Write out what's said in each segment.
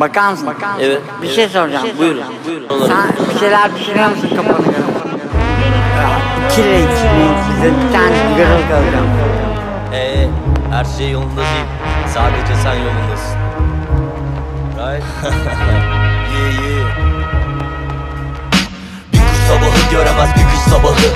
Bakar mısın? Evet. Bir şey soracağım. Buyurun. Buyurun. Sen bir şeyler düşünüyor musun kafanı göre? İki renk, bize bir tane sigara kalacağım. Ee, her şey yolunda değil. Sadece sen yolundasın. Right? yeah, yeah. Bir kuş sabahı göremez bir kış sabahı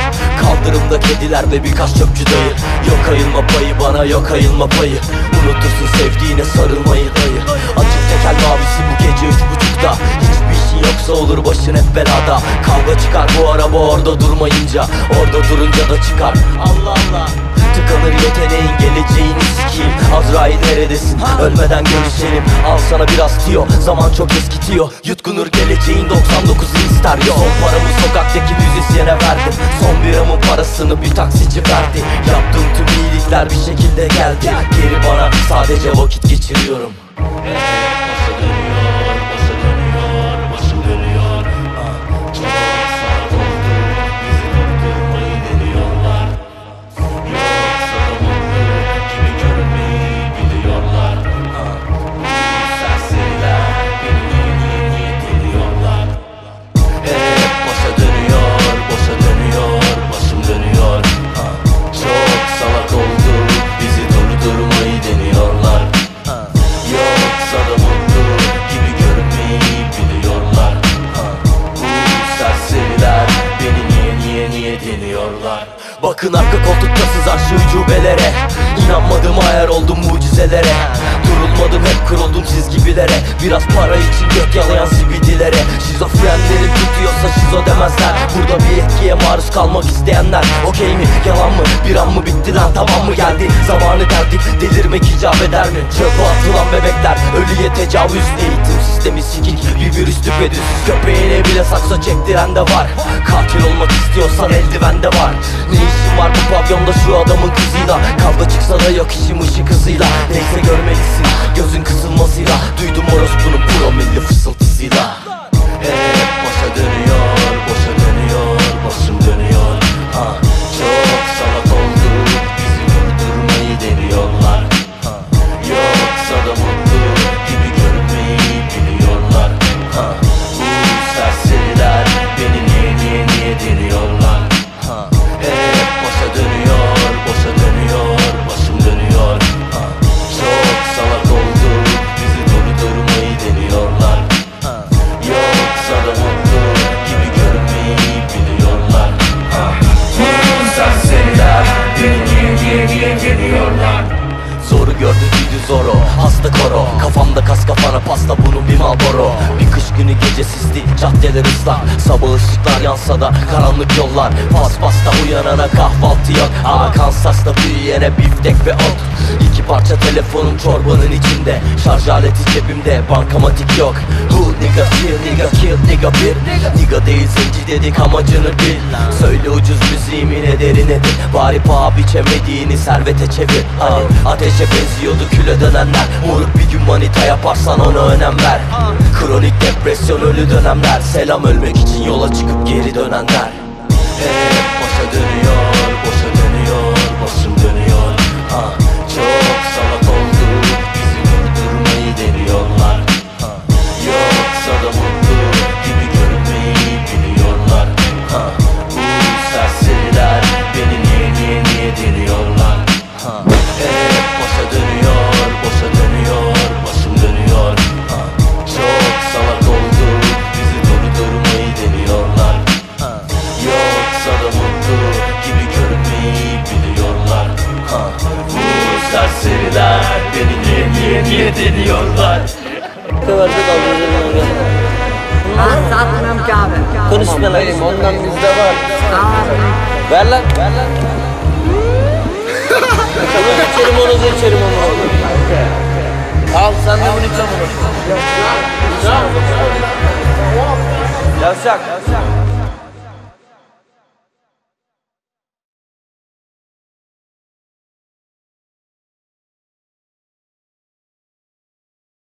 Kaldırımda kediler ve birkaç çöpçü dayı. Yok ayılma payı bana yok ayılma payı. Unutursun sevdiğine sarılmayı dayı. Açık tekel mavisi bu gece üç buçukta. Hiçbir işin yoksa olur başın hep belada. Kavga çıkar bu araba orada durmayınca. Orada durunca da çıkar. Allah Allah. Tıkanır yeteneğin geleceğini sikeyim. Azrail neredesin? Ölmeden görüşelim. Al sana biraz tiyo zaman çok eskitiyor. Yutkunur geleceğin 99'u ister yo. Son paramı sokaktaki müzisyene verdim. Son biramın parasını bir taksici verdi. Yaptığım tüm iyilikler bir şekilde geldi. Geri bana sadece vakit geçiriyorum. Başa Bakın arka koltukta sızar şu ucubelere İnanmadım hayal oldum mucizelere. Durulmadım hep kuruldum çizgibilere. Biraz para için gök yalayan zibidilere. Şizofrenlerin tutuyorsa şizo demezler. Burada bir etkiye maruz kalmak isteyenler. Okey mi? Yalan mı? Bir an mı bitti lan? Tamam mı? Geldi. Zamanı derdik delirmek icap eder mi? Çöpe atılan bebekler ölüye tecavüz Eğitim sistemi sikik bir virüs düpedüz Köpeğine bile sakso çektiren de var. Katil olmak istiyorsan eldiven de var. Ne işin var bu pavyonda şu adamın kızıyla? Kavga çıksa da yok işim ışık hızıyla. Neyse görmelisin gözün zoru Hasta koro Kafamda kas kafana pasta bunun bir malboro Bir kış günü gece sisli Caddeler ıslak. Sabah ışıklar yansa da Karanlık yollar. Pas pasta uyanana kahvaltı yok. Ama Kansas'ta büyüyene biftek ve ot. İki parça telefonum çorbanın içinde. Şarj aleti cebimde Bankamatik yok Who nigga kill nigga kill nigga bir. Nigga değil zenci dedik amacını bil. Söyle ucuz müziğimin ederi nedir? Bari paha biçemediğini servete çevir. Hani ateşe benziyordu küle dönenler. Moruk bir gün manita yaparsan ona önem ver. Kronik depresyon ölü dönemler. Selam ölmek için yola çıkıp geri dönenler. Hep başa dönüyor, boşa dönüyor, başım dönüyor. Ha, serseriler beni niye niye niye deniyorlar Ben satmıyorum ki abi. Konuşma lan. Ondan bizde var. Ver lan. Ver lan. Onu geçerim onu geçerim onu. Al sen de bunu iç bunu. Yavşak. Yavşak.